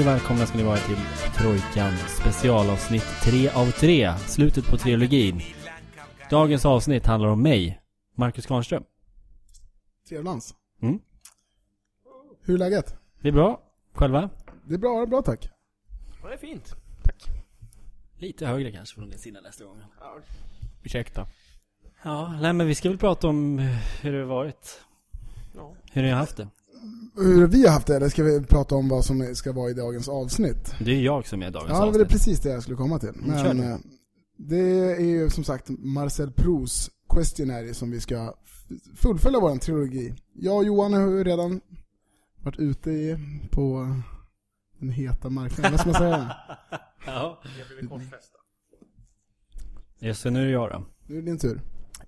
Hej och välkomna ska ni vara till Trojkan specialavsnitt 3 av 3, slutet på trilogin. Dagens avsnitt handlar om mig, Marcus Kvarnström. Trevlans. Mm. Hur är läget? Det är bra, själva? Det är bra, bra tack. Ja, det är fint. Lite högre kanske från din sida nästa gång. Ursäkta. Ja, nej men vi ska väl prata om hur det har varit. Ja. Hur ni har haft det. Hur vi har haft det, eller ska vi prata om vad som ska vara i dagens avsnitt? Det är jag som är dagens Ja, det var avsnitt. precis det jag skulle komma till. Mm, kör Men eh, det är ju som sagt Marcel Proust Questionary som vi ska fullfölja vår trilogi. Jag och Johan har ju redan varit ute i, på den heta marknaden, vad ska man säga? Ja. Jag blev korsfästa. Just det, nu är det jag då. Nu är det din tur.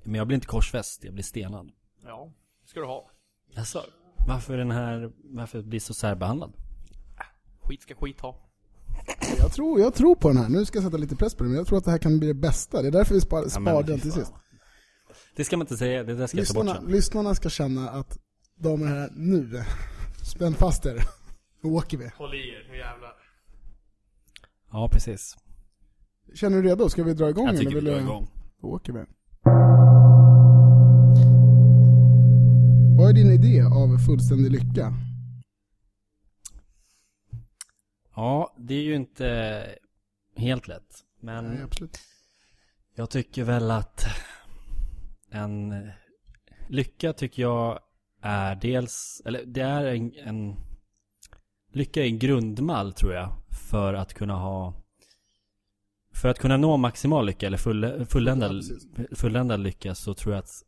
Men jag blir inte korsfäst, jag blir stenad. Ja, ska du ha. Alltså, varför är den här, varför blir så särbehandlad? Skit ska skit ha. Jag tror, jag tror på den här, nu ska jag sätta lite press på den, men jag tror att det här kan bli det bästa. Det är därför vi spar, Ja, spar men den till sist. Det ska man inte säga, det där ska jag ta bort Lyssnarna, sen. lyssnarna ska känna att de är här nu. Spänn fast er. Nu åker vi. Håll i er, nu jävlar. Ja, precis. Känner du redo? Ska vi dra igång? Jag tycker eller vi drar igång. Då åker vi. Vad är din idé av fullständig lycka? Ja, det är ju inte helt lätt. Men Nej, absolut. jag tycker väl att en lycka tycker jag är dels, eller det är en, en lycka är en grundmall tror jag för att kunna ha för att kunna nå maximal lycka eller full, fulländad, fulländad lycka så tror jag att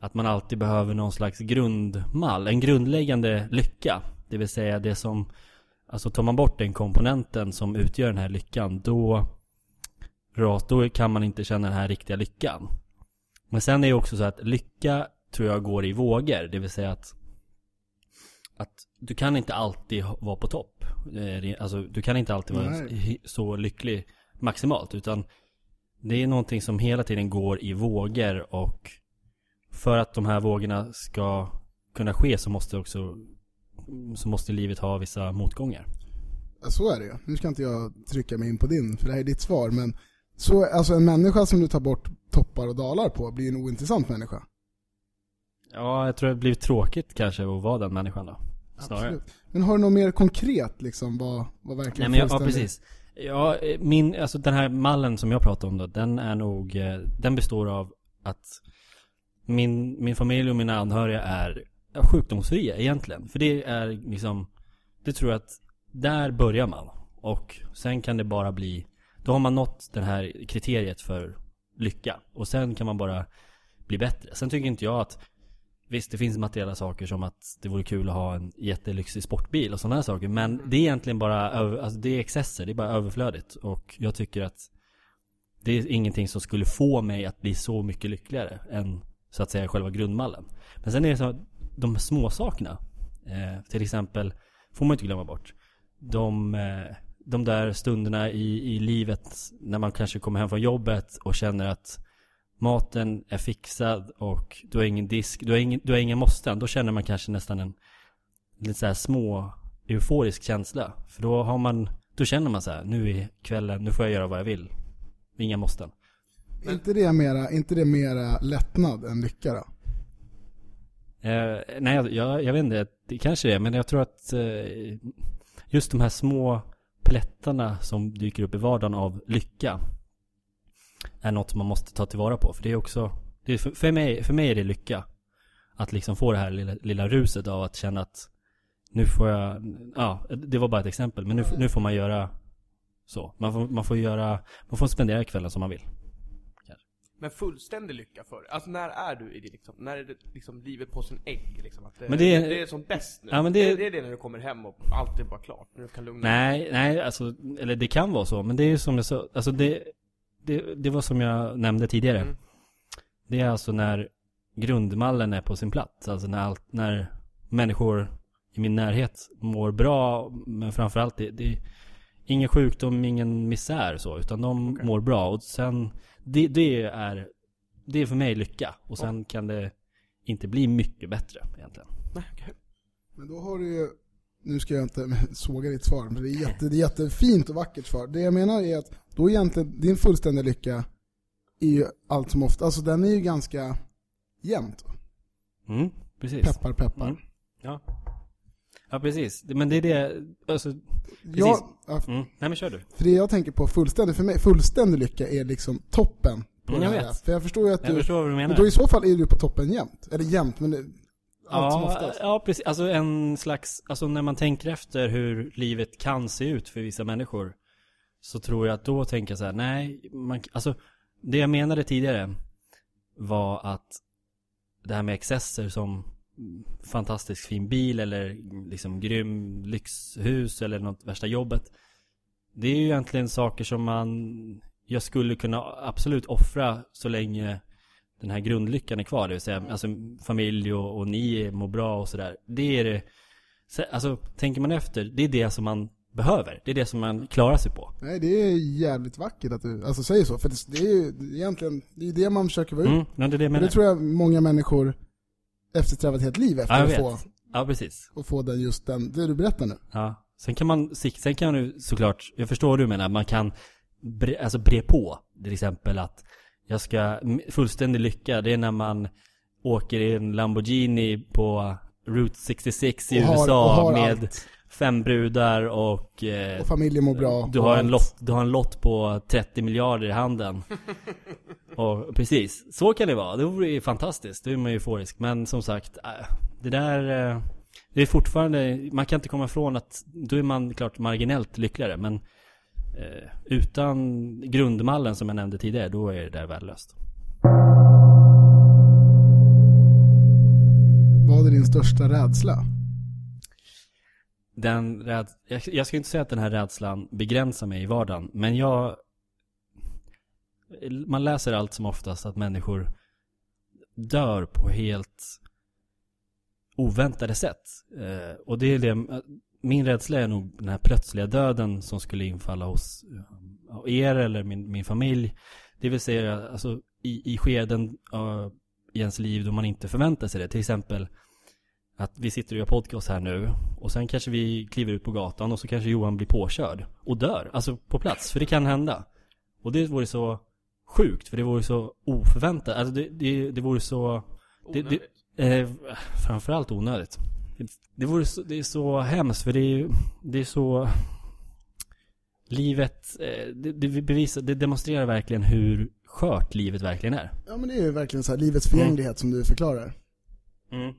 att man alltid behöver någon slags grundmall, en grundläggande lycka. Det vill säga det som Alltså tar man bort den komponenten som utgör den här lyckan då då kan man inte känna den här riktiga lyckan Men sen är det också så att lycka tror jag går i vågor Det vill säga att Att du kan inte alltid vara på topp Eh, Alltså du kan inte alltid vara Nej. så lycklig maximalt utan Det är någonting som hela tiden går i vågor och För att de här vågorna ska kunna ske så måste också Så måste livet ha vissa motgångar Ja, Så är det ju. Nu ska inte jag trycka mig in på din, för det här är ditt svar. Men så, alltså en människa som du tar bort toppar och dalar på blir en ointressant människa. Ja, jag tror det blir tråkigt kanske att vara den människan då. Snarare. Absolut. Men har du något mer konkret liksom, vad, vad Nej verkligen men jag, ja, precis. Ja, eh, min, alltså den här mallen som jag pratar om då, den är nog, eh, den består av att min, min familj och mina anhöriga är sjukdomsfria egentligen. För det är liksom, det tror jag att där börjar man. Och sen kan det bara bli, då har man nått det här kriteriet för lycka. Och sen kan man bara bli bättre. Sen tycker inte jag att Visst, det finns materiella saker som att det vore kul att ha en jättelyxig sportbil och sådana här saker. Men det är egentligen bara, alltså det är excesser, det är bara överflödigt. Och jag tycker att det är ingenting som skulle få mig att bli så mycket lyckligare än så att säga själva grundmallen. Men sen är det så att de små sakerna eh, till exempel, får man inte glömma bort. De, eh, de där stunderna i, i livet när man kanske kommer hem från jobbet och känner att maten är fixad och du har ingen disk, du har, ingen, du har inga måsten. Då känner man kanske nästan en lite så här små euforisk känsla. För då har man, då känner man så här, nu är kvällen, nu får jag göra vad jag vill. Inga måsten. Inte det mera, inte det mera lättnad än lycka då? Eh, nej, jag, jag, vet inte, det kanske är, men jag tror att eh, just de här små plättarna som dyker upp i vardagen av lycka är något man måste ta tillvara på. För det är också, det är för, för, mig, för mig är det lycka. Att liksom få det här lilla, lilla ruset av att känna att nu får jag, ja, det var bara ett exempel, men nu, nu får man göra så. Man får, man får göra, man får spendera kvällen som man vill. Men fullständig lycka för Alltså när är du i det liksom? När är det liksom livet på sin ägg liksom? Att det, Men det är- det är som bäst nu? Ja, men det- det, det är det när du kommer hem och allt är bara klart? När du kan lugna dig? Nej, nej, alltså, eller det kan vara så, men det är ju som jag sa, alltså det, det, det var som jag nämnde tidigare. Mm. Det är alltså när grundmallen är på sin plats, alltså när allt, när människor i min närhet mår bra, men framförallt det, det är ingen sjukdom, ingen misär så, utan de Okej. mår bra och sen, det, det är, det är för mig lycka. Och sen kan det inte bli mycket bättre egentligen. Nej, okej. Men då har du ju nu ska jag inte såga ditt svar, men det är, jätte, det är jättefint och vackert svar. Det jag menar är att då egentligen, din fullständiga lycka är ju allt som ofta, alltså den är ju ganska jämnt. Mm, precis. Peppar, peppar. Mm. Ja. Ja, precis. Men det är det, alltså, Ja, ja, mm. Nej men kör du. för det jag tänker på fullständig, för mig, fullständig lycka är liksom toppen på Mm, jag vet. För jag förstår ju att Jag du, förstår vad du menar. men då i så fall är du på toppen jämt. Eller jämt, men det, allt som Ja, oftast. ja, precis. Alltså en slags, alltså när man tänker efter hur livet kan se ut för vissa människor. Så tror jag att då tänker jag så här, nej, man, alltså det jag menade tidigare var att det här med excesser som fantastiskt fin bil eller liksom grym lyxhus eller något värsta jobbet. Det är ju egentligen saker som man, jag skulle kunna absolut offra så länge den här grundlyckan är kvar, det vill säga alltså, familj och, och ni mår bra och sådär. Det är det, så- alltså tänker man efter, det är det som man behöver. Det är det som man klarar sig på. Nej, det är jävligt vackert att du alltså, säger så. För det, det är ju egentligen, det är det man försöker vara ut. Mm, det är det jag Och menar. det tror jag många människor eftersträvar ett helt liv efter att få, Ja, precis. och få den just den, det du berättar nu. Ja. Sen kan man, sen kan du såklart, jag förstår vad du menar, man kan bre, alltså bre på. Till exempel att jag ska, fullständig lycka, det är när man åker i en Lamborghini på Route 66 i Och har- USA och har med allt. Fem brudar och, eh, Och familjen mår bra. du har, en lott, du har en lott på 30 miljarder i handen. och precis, så kan det vara. Det vore ju fantastiskt. Då är man ju euforisk. Men som sagt, äh, det där... eh, Det är fortfarande, man kan inte komma ifrån att då är man klart marginellt lyckligare. Men eh, utan grundmallen som jag nämnde tidigare, då är det där värdelöst. Vad är din största rädsla? Den räd... jag, jag ska inte säga att den här rädslan begränsar mig i vardagen, men jag... Man läser allt som oftast att människor dör på helt oväntade sätt. Eh, och det är det, min rädsla är nog den här plötsliga döden som skulle infalla hos eh, er eller min, min familj. Det vill säga, alltså i, i skeden uh, i ens liv då man inte förväntar sig det. Till exempel att vi sitter och gör podcast här nu och sen kanske vi kliver ut på gatan och så kanske Johan blir påkörd och dör, alltså på plats, för det kan hända. Och det vore så sjukt, för det vore så oförväntat, alltså det, det, det vore så, det, det, Onödigt. eh, framförallt onödigt. Det, det vore så, det är så hemskt, för det är det är så, livet, eh, det, det bevisar, det demonstrerar verkligen hur skört livet verkligen är. Ja men det är ju verkligen så här livets förgänglighet som du förklarar. Mm.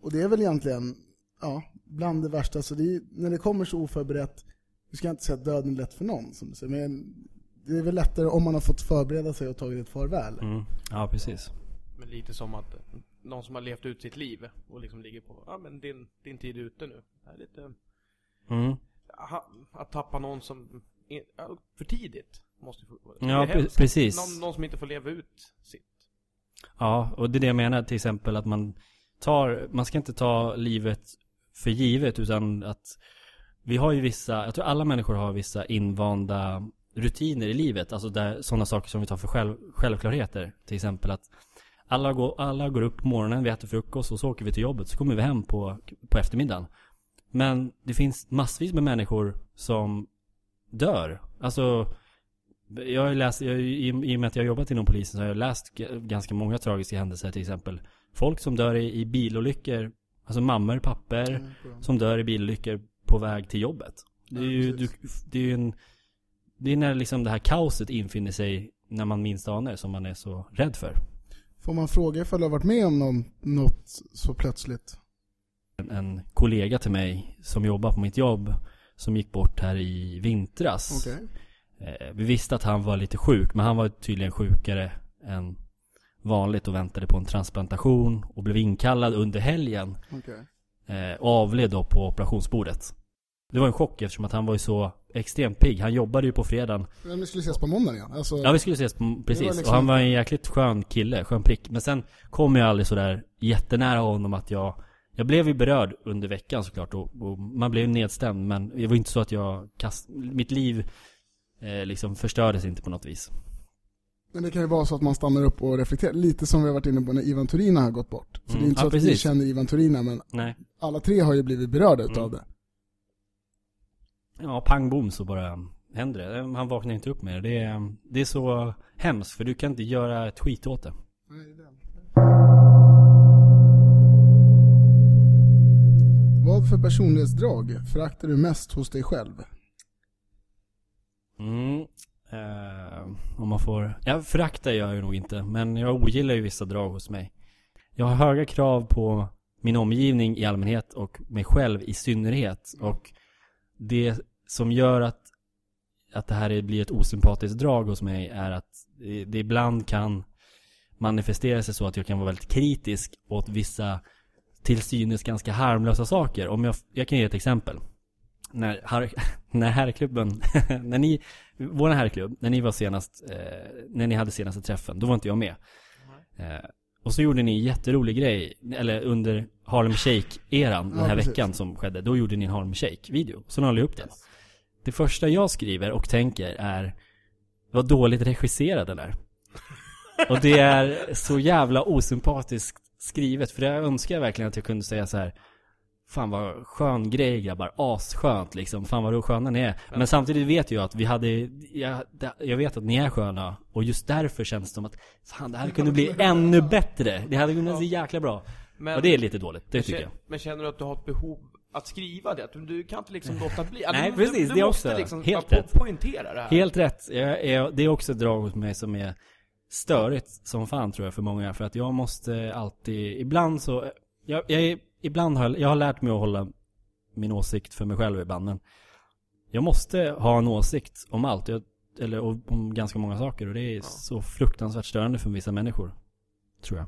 Och det är väl egentligen, ja, bland det värsta. Så det är, när det kommer så oförberett, du ska inte säga att döden är lätt för någon, som du säger, men det är väl lättare om man har fått förbereda sig och tagit ett farväl. Mm. Ja, precis. Men lite som att någon som har levt ut sitt liv och liksom ligger på, ja men din, din tid är ute nu. Det är lite, Mm. att tappa någon som, är, för tidigt. Måste få, Ja, precis. Någon, någon som inte får leva ut sitt. Ja, och det är det jag menar till exempel att man tar, man ska inte ta livet för givet utan att vi har ju vissa, jag tror alla människor har vissa invanda rutiner i livet, alltså där, sådana saker som vi tar för själv, självklarheter. Till exempel att alla går, alla går upp på morgonen, vi äter frukost och så åker vi till jobbet, så kommer vi hem på, på eftermiddagen. Men det finns massvis med människor som dör. Alltså, jag har ju läst, jag, i, i och med att jag har jobbat inom polisen så har jag läst ganska många tragiska händelser till exempel. Folk som dör i, i bilolyckor, alltså mammor, papper, Mm, som dör i bilolyckor på väg till jobbet. Det är Ja, ju, du, det är en, det är när liksom det här kaoset infinner sig när man minst anar som man är så rädd för. Får man fråga ifall du har varit med om någon, något så plötsligt? En, en kollega till mig som jobbar på mitt jobb som gick bort här i vintras. Okej. Eh, vi visste att han var lite sjuk, men han var tydligen sjukare än vanligt och väntade på en transplantation och blev inkallad under helgen okej. eh, och avled då på operationsbordet. Det var en chock eftersom att han var ju så extremt pigg. Han jobbade ju på fredagen. Men vi skulle ses på måndagen ja. Alltså, Ja, vi skulle ses på, precis. liksom- Och han var en jäkligt skön kille, skön prick. Men sen kom jag aldrig sådär jättenära honom att jag jag blev ju berörd under veckan såklart och, och man blev nedstämd men det var inte så att jag kast, mitt liv eh, liksom förstördes inte på något vis. Men det kan ju vara så att man stannar upp och reflekterar, lite som vi har varit inne på när Ivan Turina har gått bort. Så Mm, det är inte ja, så att vi precis. känner Ivan Turina, men Nej. alla tre har ju blivit berörda utav Mm. det. Ja, pang bom så bara händer det. Han vaknar inte upp med det. Det är, det är så hemskt för du kan inte göra ett skit åt det. Vad för personlighetsdrag föraktar du mest hos dig själv? Mm. Eh, om man får... Jag föraktar jag ju nog inte, men jag ogillar ju vissa drag hos mig. Jag har höga krav på min omgivning i allmänhet och mig själv i synnerhet. Och det som gör att, att det här blir ett osympatiskt drag hos mig är att det, det ibland kan manifestera sig så att jag kan vara väldigt kritisk åt vissa till synes ganska harmlösa saker. Om jag, jag kan ge ett exempel. När, har, när herrklubben, när ni, våran herrklubb, när ni var senast, eh, när ni hade senaste träffen, då var inte jag med. Eh, och så gjorde ni en jätterolig grej, eller under Harlem Shake-eran, den Ja, här precis. veckan som skedde, då gjorde ni en Harlem Shake-video. Så la jag upp den. Det första jag skriver och tänker är, vad dåligt regisserad den är. Och det är så jävla osympatiskt skrivet, för det önskar jag verkligen att jag kunde säga så här. Fan vad skön grej grabbar, asskönt liksom, fan vad sköna ni är. Men samtidigt vet jag att vi hade, jag, jag vet att ni är sköna, och just därför känns det som att, fan det här kunde bli ännu bättre. Det hade kunnat bli jäkla bra. Men, Och det är lite dåligt, det tycker jag. men känner du att du har ett behov att skriva det? Du, kan inte liksom låta bli? Att Nej, du, precis, du, det du också. måste liksom Helt rätt. poängtera det här. Helt rätt. Jag, jag, det är också ett drag hos mig som är störigt som fan tror jag för många. För att jag måste alltid, ibland så, jag, jag, är- ibland har jag, jag har lärt mig att hålla min åsikt för mig själv ibland. Men jag måste ha en åsikt om allt. Jag, eller om ganska många saker. Och det är så fruktansvärt störande för vissa människor. Tror jag.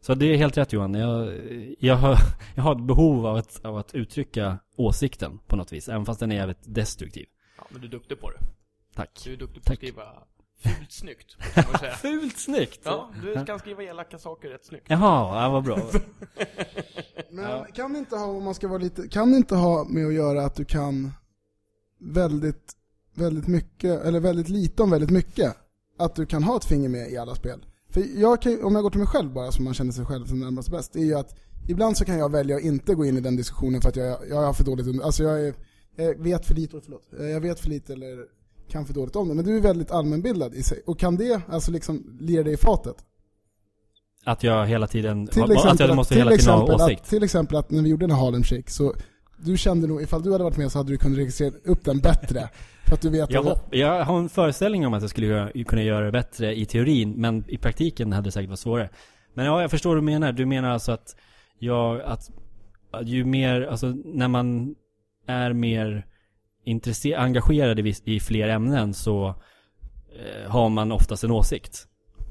Så det är helt rätt Johan. Jag, jag, har, jag har ett behov av att, av att uttrycka åsikten på något vis. Även fast den är jävligt destruktiv. Ja, men du är duktig på det. Tack. Du är duktig på Tack. att skriva fult snyggt, kan man säga. Fult snyggt! Ja, du kan skriva elaka saker rätt snyggt. Jaha, ja, vad bra. Men kan det inte ha, om man ska vara lite, kan inte ha med att göra att du kan väldigt, väldigt mycket, eller väldigt lite om väldigt mycket? Att du kan ha ett finger med i alla spel. För jag kan, om jag går till mig själv bara, som man känner sig själv som närmast bäst, det är ju att ibland så kan jag välja att inte gå in i den diskussionen för att jag, jag har för dåligt alltså jag, är, jag vet för lite, förlåt, jag vet för lite eller kan för dåligt om det. Men du är väldigt allmänbildad i sig. Och kan det alltså liksom lira dig i fatet? Att jag hela tiden, Till att exempel, jag måste hela tiden ha åsikt. Att, till exempel att när vi gjorde den här Harlem Shake så du kände nog, ifall du hade varit med så hade du kunnat registrera upp den bättre. För att du vet Jag, att... jag har en föreställning om att jag skulle kunna göra det bättre i teorin, men i praktiken hade det säkert varit svårare. Men ja, jag förstår vad du menar. Du menar alltså att jag, att, att ju mer, alltså när man är mer intresserad, engagerad i, i fler ämnen så eh, har man oftast en åsikt.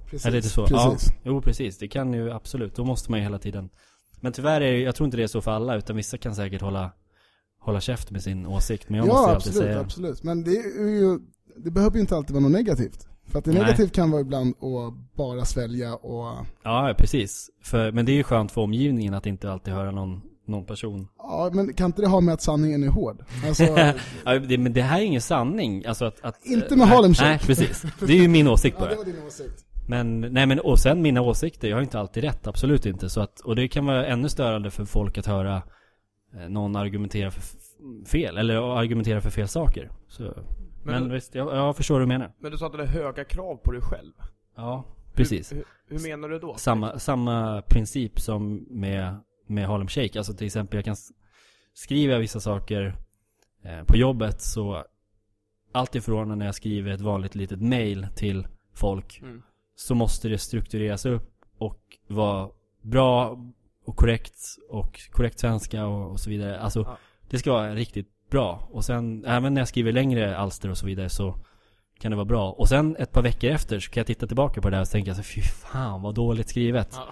Precis, Är det inte så? Precis. Ja, jo precis. Det kan ju absolut. Då måste man ju hela tiden. Men tyvärr är det, jag tror inte det är så för alla, utan vissa kan säkert hålla, hålla käft med sin åsikt. Men jag måste Ja, ju alltid absolut, säga. absolut. Men det är ju, det behöver ju inte alltid vara något negativt. För att det negativt kan vara ibland att bara svälja och... Ja, precis. För, men det är ju skönt för omgivningen att inte alltid höra någon, någon person. Ja, men kan inte det ha med att sanningen är hård? Alltså, Ja, det, men det här är ingen sanning. Alltså att, att Inte med Harlem Shake. Nej, precis. Det är ju min åsikt ja, bara. det var din åsikt. Men, nej men, och sen mina åsikter, jag har inte alltid rätt, absolut inte. Så att, och det kan vara ännu störande för folk att höra eh, någon argumentera för fel, eller argumentera för fel saker. Så, men Men- visst, jag, jag förstår vad du menar. Men du sa att du hade höga krav på dig själv. Ja, precis. Hur, hur, hur menar du då? Samma, samma princip som med, med Harlem Shake. Alltså till exempel jag kan skriva vissa saker eh, på jobbet så alltifrån när jag skriver ett vanligt litet mail till folk Mm. Så måste det struktureras upp och vara bra och korrekt och korrekt svenska och, och så vidare. Alltså Ja. det ska vara riktigt bra. Och sen även när jag skriver längre alster och så vidare så kan det vara bra. Och sen ett par veckor efter så kan jag titta tillbaka på det där och tänka så fy fan vad dåligt skrivet. Ja.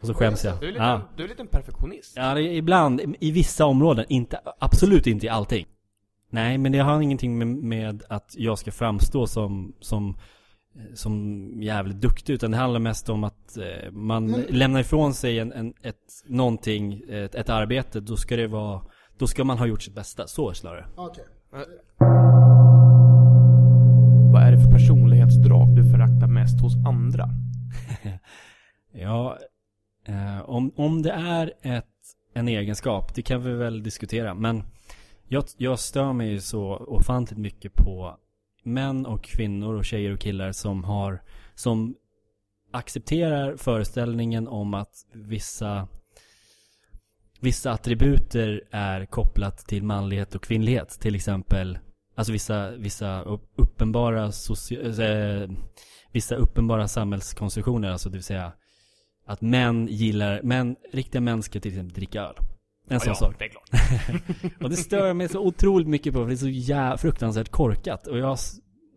Och så skäms jag. Du är lite, Ja. du är lite en perfektionist. Ja, ibland, i vissa områden, inte, absolut inte i allting. Nej, men det har ingenting med, med att jag ska framstå som, som, som jävligt duktig, utan det handlar mest om att eh, man Men- lämnar ifrån sig en, en, ett, någonting, ett, ett arbete, då ska det vara, då ska man ha gjort sitt bästa, så snarare. Okej. Vad är det för personlighetsdrag du föraktar mest mest hos andra? Ja, eh, om, om det är ett, en egenskap, det kan vi väl diskutera. Men jag, jag stör mig ju så ofantligt mycket på män och kvinnor och tjejer och killar som har, som accepterar föreställningen om att vissa Vissa attributer är kopplat till manlighet och kvinnlighet. Till exempel Alltså vissa, vissa uppenbara soci- eh, Vissa uppenbara samhällskonstruktioner, alltså det vill säga Att män gillar, män, riktiga män ska till exempel dricka öl en sån ja, sak det är klart. och det stör mig så otroligt mycket på för det är så jä fruktansvärt korkat. Och jag,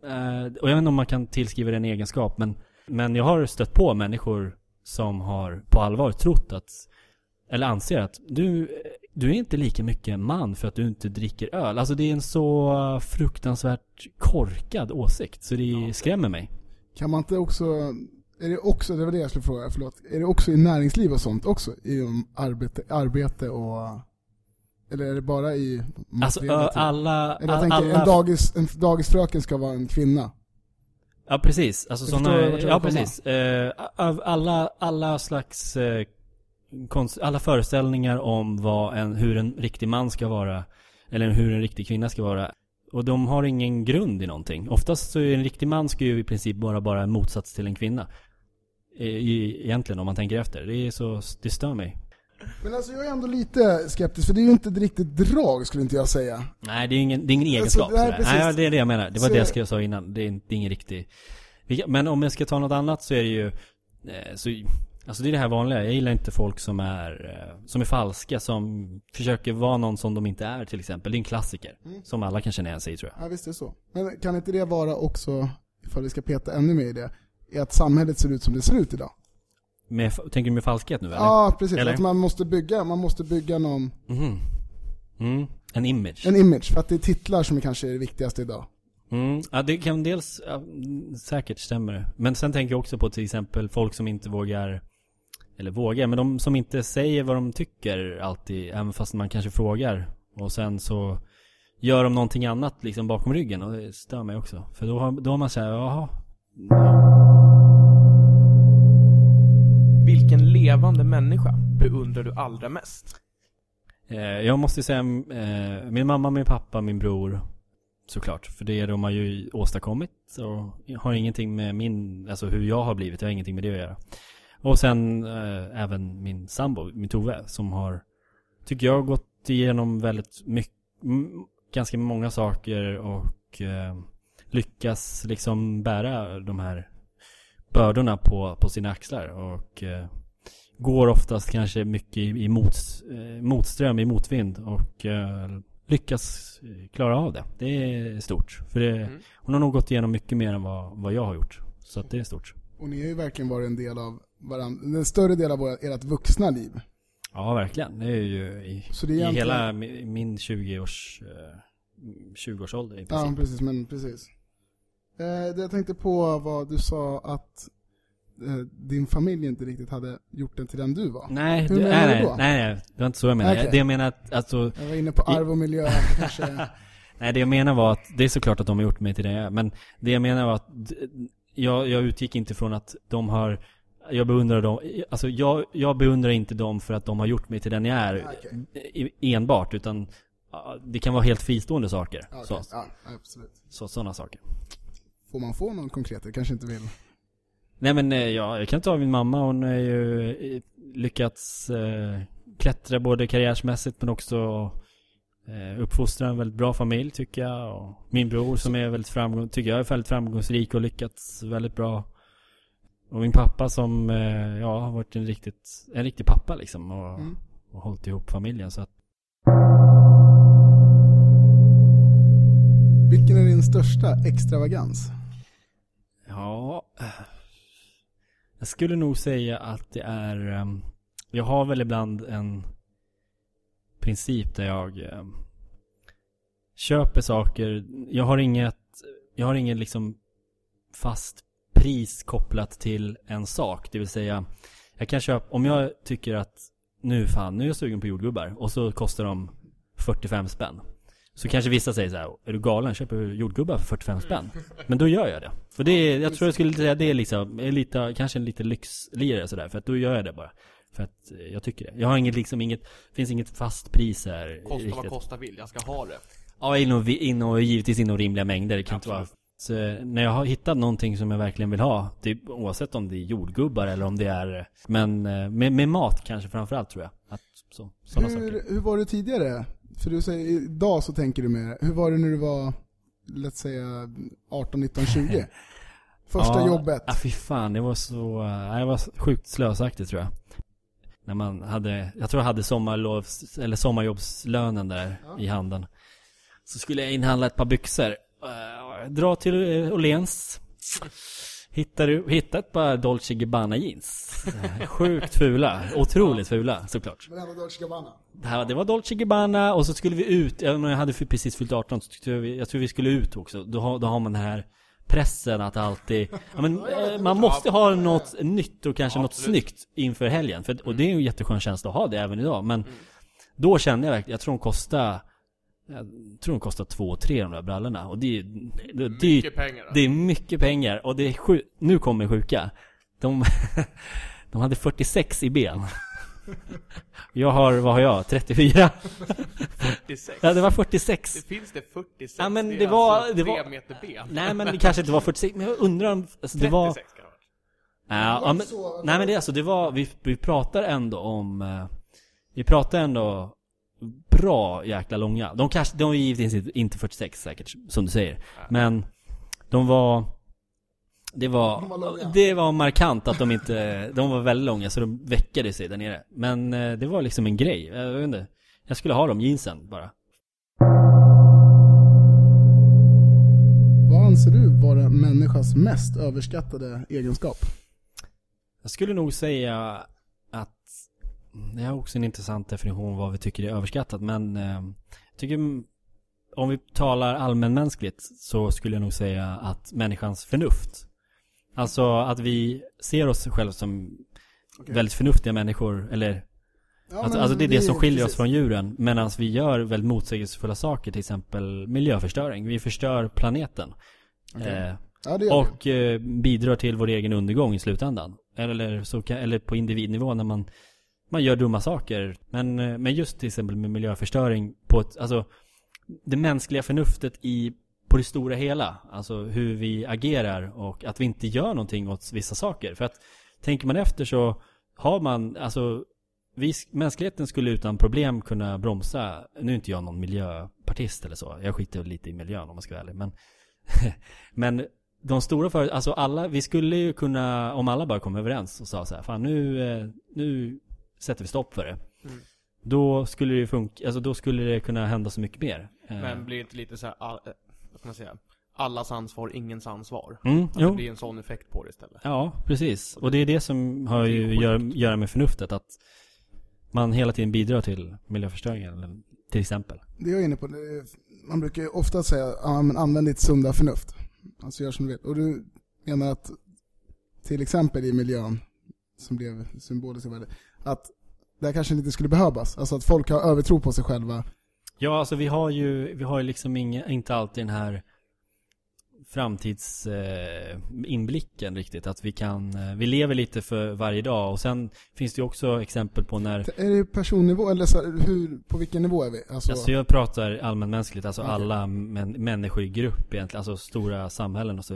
eh, och jag vet inte om man kan tillskriva det en egenskap men, men jag har stött på människor som har på allvar trott att, eller anser att du, du är inte lika mycket man för att du inte dricker öl. Alltså det är en så fruktansvärt korkad åsikt så det skrämmer mig. Kan man inte också, är det också, det var det jag skulle fråga, förlåt. Är det också i näringsliv och sånt också? I arbete, arbete och, eller är det bara i Alltså ö, alla, Eller jag tänker, en, alla dagis, en dagisfröken ska vara en kvinna. Ja precis, alltså sådana, ja precis. Eh, av alla, alla slags, eh, konst, alla föreställningar om vad en, hur en riktig man ska vara, eller hur en riktig kvinna ska vara. Och de har ingen grund i någonting. Oftast så är en riktig man ska ju i princip vara bara en motsats till en kvinna. Egentligen om man tänker efter. Det är så, det stör mig. Men alltså jag är ändå lite skeptisk, för det är ju inte ett riktigt drag skulle inte jag säga. Nej det är ingen, det är ingen Alltså, egenskap. sådär. precis. nej, det är det jag menar. Det var Så- det jag sa innan. Det är, det är ingen riktig... Men om jag ska ta något annat så är det ju... Eh, så, alltså det är det här vanliga. Jag gillar inte folk som är, eh, som är falska, som försöker vara någon som de inte är till exempel. Det är en klassiker. Mm. Som alla kan känna igen sig i tror jag. Ja visst är det så. Men kan inte det vara också, ifall vi ska peta ännu mer i det, är att samhället ser ut som det ser ut idag? Med, tänker du med falskhet nu eller? Ja precis, Eller? att man måste bygga, man måste bygga någon, Mhm. Mm. En image. en image, för att det är titlar som kanske är det viktigaste idag. Mm. Ja, det kan dels, ja, mm, säkert stämmer det. Men sen tänker jag också på till exempel folk som inte vågar, eller vågar, men de som inte säger vad de tycker alltid, även fast man kanske frågar. Och sen så gör de någonting annat liksom bakom ryggen och det stör mig också. För då har, då har man såhär, jaha. Ja. Vilken levande människa beundrar du allra mest? Eh, jag måste säga, eh, min mamma, min pappa, min bror. Såklart, för det de har ju åstadkommit och har ingenting med min, alltså hur jag har blivit, Jag har ingenting med det att göra. Och sen eh, även min sambo, min Tove, som har, tycker jag, gått igenom väldigt mycket, ganska många saker och eh, lyckas liksom bära de här bördorna på, på sina axlar och eh, går oftast kanske mycket i, i mot, eh, motström, i motvind och eh, lyckas eh, klara av det. Det är stort. För det, Mm. hon har nog gått igenom mycket mer än vad, vad jag har gjort. Så att det är stort. Och ni har ju verkligen varit en del av varandra, en större del av ert vuxna liv. Ja, verkligen. Det är ju i, Så det är i egentligen- hela mi- min 20-års, eh, 20-årsålder i Ja, princip. precis, men precis. Eh, det jag tänkte på var, du sa att eh, din familj inte riktigt hade gjort den till den du var. Nej, Hur det, menar nej, du nej, då? nej, nej, det var inte så jag menade. Okej. Det jag menar att, alltså, Jag var inne på arv och miljö, kanske. Nej det jag menar var att, det är såklart att de har gjort mig till det jag är, men det jag menar var att jag, jag utgick inte från att de har jag beundrar dem, alltså jag, jag beundrar inte dem för att de har gjort mig till den jag är Okej. i- enbart, utan det kan vara helt fristående saker. Ja, Så, okej. ja, absolut. så, sådana saker. Får man få någon konkret? Jag kanske inte vill. Nej men eh, ja, jag kan ta min mamma, hon har ju eh, lyckats eh, klättra både karriärsmässigt men också eh, uppfostra en väldigt bra familj tycker jag. Och min bror som är väldigt framgång, tycker jag är väldigt framgångsrik och lyckats väldigt bra. Och min pappa som, eh, ja, har varit en riktigt, en riktig pappa liksom och, Mm. och hållit ihop familjen så att Vilken är din största extravagans? Ja, jag skulle nog säga att det är, ehm, jag har väl ibland en princip där jag ehm, köper saker, jag har inget, jag har ingen liksom fast pris kopplat till en sak, det vill säga jag kan köpa, om jag tycker att nu fan, nu är jag sugen på jordgubbar och så kostar de 45 spänn. Så kanske vissa säger så här, är du galen? Köper du jordgubbar för 45 spänn? Men då gör jag det. För det är, jag tror jag skulle säga det är liksom, är lite, kanske en lite lyxlirare sådär. För att då gör jag det bara. För att eh, jag tycker det. Jag har inget liksom, inget, finns inget fast pris här. Kosta vad riktigt. kosta vill, jag ska ha det. Ja, inom, in och givetvis inom rimliga mängder. Det kan inte vara... Så, eh, när jag har hittat någonting som jag verkligen vill ha, typ, oavsett om det är jordgubbar eller om det är... Men eh, med, med mat kanske framförallt tror jag. Att, så, sådana saker. Hur, hur var det tidigare? För du säger idag så tänker du mer, hur var det när du var, låt säga 18, 19, 20? Första ja, jobbet. Ja, fy fan. Det var så... eh, Det var sjukt slösaktigt tror jag. När man hade... Jag tror jag hade sommarlovs... Eller sommarjobbslönen där Ja. i handen. Så skulle jag inhandla ett par byxor. Uh, dra till Åhléns. Hittar, du, hittar ett par Dolce Gabbana jeans. Sjukt fula. Otroligt fula såklart. Men ändå Dolce Gabbana. Det, här, det var Dolce Gabbana och så skulle vi ut, jag, menar, jag hade precis fyllt 18 så tyckte jag, jag tror vi skulle ut också. Då har, då har man den här pressen att alltid, ja, men, eh, man måste ha något nytt och kanske Ja, något absolut. snyggt inför helgen. För, och det är ju en jätteskön känsla att ha det även idag. Men då kände jag verkligen, jag tror de kostar jag tror de kostar 2-3 de där brallorna. Och det är, det är. Mycket pengar. Det är mycket pengar och det är sju, nu kommer det sjuka. De, de hade 46 i ben. Jag har, vad har jag? 34? 46. Ja, det var 46. Det finns det 46? Ja, men är det var- alltså det tre var- meter ben. Nej men det kanske inte var 46, men jag undrar om, alltså det 36 var... kan det ha varit. Ja, ja, men, nej men det är alltså, det var, vi, vi pratar ändå om, eh, vi pratar ändå bra jäkla långa. De kanske, de är givetvis inte- inte 46 säkert, som du säger. Men de var, det var, De var det var markant att de inte, de var väldigt långa så de väckade sig där nere. Men eh, det var liksom en grej, jag vet inte. Jag skulle ha de jeansen bara. Vad anser du vara en människas mest överskattade egenskap? Jag skulle nog säga det är också en intressant definition vad vi tycker är överskattat men eh, jag tycker om vi talar allmänmänskligt så skulle jag nog säga att människans förnuft. Alltså att vi ser oss själva som Okej. väldigt förnuftiga människor eller Ja, alltså, alltså det är det som skiljer oss precis. från djuren medan vi gör väldigt motsägelsefulla saker till exempel miljöförstöring. Vi förstör planeten. Okej. Eh, Ja, vi. och eh, bidrar till vår egen undergång i slutändan. Eller, så kan, eller på individnivå när man, man gör dumma saker. Men, eh, men just till exempel med miljöförstöring på ett, alltså det mänskliga förnuftet i, på det stora hela. Alltså hur vi agerar och att vi inte gör någonting åt vissa saker. För att tänker man efter så har man, alltså vi, mänskligheten skulle utan problem kunna bromsa, nu är inte jag någon miljöpartist eller så, jag skiter lite i miljön om man ska vara ärlig, men men de stora för, alltså alla, vi skulle ju kunna, om alla bara kom överens och sa så här, fan nu, eh, nu sätter vi stopp för det. Mm. Då skulle det ju funka, alltså då skulle det kunna hända så mycket mer. Eh, Men blir det inte lite så här, all, eh, vad ska man säga? Allas ansvar, ingens ansvar. mm, Att jo. det blir en sån effekt på det istället. Ja, precis. Och det är det som har Det är ju sjukt. gör, göra med förnuftet, att man hela tiden bidrar till miljöförstöringen, till exempel. Det jag är inne på, det är, man brukar ju ofta säga använd ditt sunda förnuft. Alltså gör som du vill. Och du menar att till exempel i miljön, som blev symboliskt i världen, att det här kanske inte skulle behövas. Alltså att folk har övertro på sig själva. Ja, alltså vi har ju, vi har ju liksom inga, inte alltid den här framtidsinblicken eh, riktigt. Att vi kan, eh, vi lever lite för varje dag och sen finns det ju också exempel på när Är det personnivå eller så, här, hur, på vilken nivå är vi? Alltså, Alltså jag pratar allmänmänskligt, alltså Okej. alla män, människor i grupp egentligen, alltså stora samhällen och så.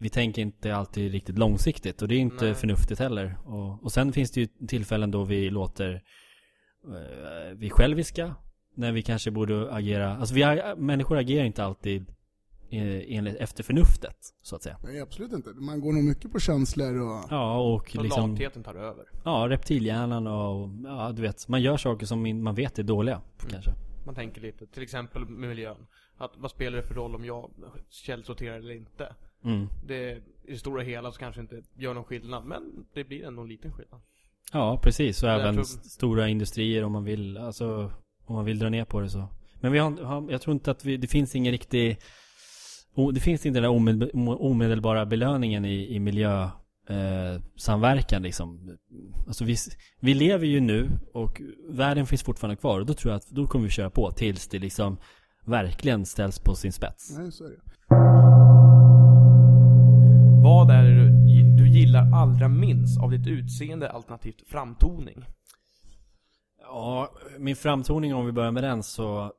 Vi tänker inte alltid riktigt långsiktigt och det är inte Nej. förnuftigt heller. Och, och sen finns det ju tillfällen då vi låter eh, vi själviska, när vi kanske borde agera, alltså vi, människor agerar inte alltid eh, enligt, efter förnuftet, så att säga. Nej, absolut inte. Man går nog mycket på känslor och... Ja, och Så liksom, latheten tar över. ja, reptilhjärnan och, ja, du vet, man gör saker som man vet är dåliga, kanske. Man tänker lite, till exempel med miljön. Att vad spelar det för roll om jag källsorterar eller inte? Mm. Det, I det stora hela så kanske inte gör någon skillnad, men det blir ändå en liten skillnad. Ja, precis. Och även tror- st- stora industrier om man vill, alltså om man vill dra ner på det så. Men vi har, jag tror inte att vi, det finns ingen riktig, det finns inte den där omedel, omedelbara belöningen i, i miljö eh, samverkan liksom. Alltså vi, vi lever ju nu och världen finns fortfarande kvar och då tror jag att då kommer vi köra på tills det liksom verkligen ställs på sin spets. Nej, så är det. Vad är det du, du gillar allra minst av ditt utseende alternativt framtoning? Ja, min framtoning om vi börjar med den så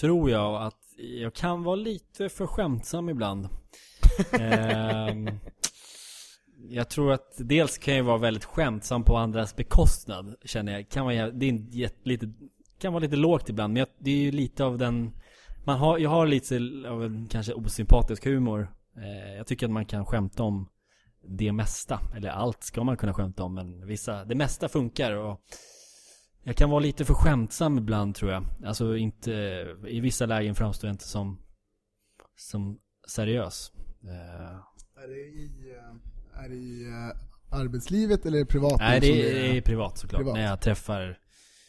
tror jag att jag kan vara lite för skämtsam ibland. Ehm, jag tror att dels kan jag vara väldigt skämtsam på andras bekostnad, känner jag. Kan vara, det är en jätte- lite, kan vara lite lågt ibland, men jag, det är ju lite av den man har, jag har lite av en kanske osympatisk humor. Eh, jag tycker att man kan skämta om det mesta. Eller allt ska man kunna skämta om, men vissa, det mesta funkar och jag kan vara lite för skämtsam ibland tror jag. Alltså inte, i vissa lägen framstår jag inte som, som seriös. Eh, Är det i, eh, är det i arbetslivet eller är det privat? nej, det är, privat såklart. privat. När jag träffar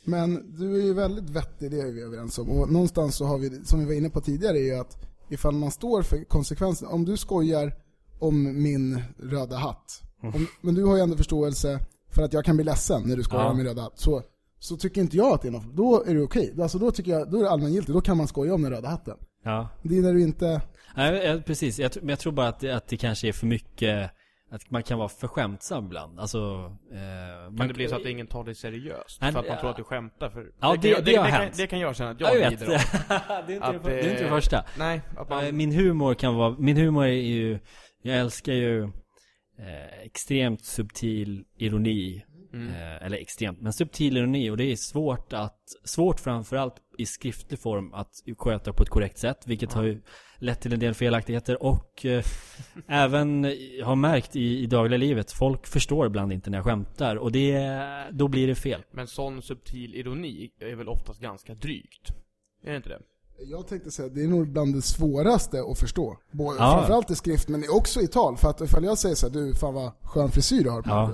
Men du är ju väldigt vettig, det är vi överens om. Och någonstans så har vi, som vi var inne på tidigare, är ju att ifall man står för konsekvenserna. Om du skojar om min röda hatt. Om, men du har ju ändå förståelse för att jag kan bli ledsen när du skojar Ja. om min röda hatt. Så, så tycker inte jag att det är något, då är det okej. Alltså då tycker jag, då är det allmängiltigt, då kan man skoja om den röda hatten. Ja, Det är när du inte, Nej, jag- precis. Jag, men jag tror bara att det, att det kanske är för mycket Att man kan vara för skämtsam ibland. Alltså... Eh, Kan man, det bli så att ingen tar dig seriöst? Nej, för att man ja. tror att du skämtar? För Ja, det- jag- det har det, hänt. kan, det kan jag känna att jag jag lider av. det, är inte Att, det, det är inte det eh, första. Nej, att Eh, man... Min humor kan vara, min humor är ju, jag älskar ju eh, extremt subtil ironi. Mm. Eh, eller extremt, men subtil ironi och det är svårt att, svårt framförallt i skriftlig form att sköta på ett korrekt sätt, vilket har ju lett till en del felaktigheter och eh, även har märkt i, i dagliga livet, folk förstår ibland inte när jag skämtar och det, då blir det fel. Men sån subtil ironi är väl oftast ganska drygt? Är det inte det? jag tänkte säga det är nog bland det svåraste att förstå. Både, Ja. Framförallt i skrift, men också i tal. För att ifall jag säger så här, du fan vad skön frisyr du har Ja.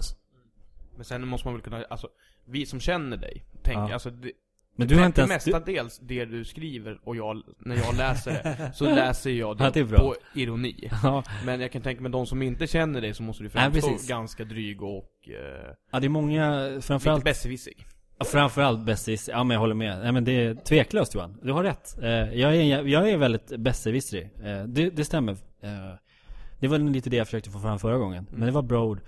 Men sen måste man väl kunna, alltså, vi som känner dig, tänk, Ja. alltså det, Men du har inte ens... Mestadels det du skriver och jag, när jag läser det, så läser jag det, Ja, det på ironi. ja, Men jag kan tänka mig de som inte känner dig så måste du Nej, framstå precis. ganska dryg och eh, ja, det är många, lite framförallt besserwissrig. Ja, framförallt bästis, ja men jag håller med. Nej men det är tveklöst Johan, du har rätt. Eh, jag, är, jag är väldigt besserwissrig. Eh, det, det stämmer. Eh, det var lite det jag försökte få fram förra gången. Men det var bra ord.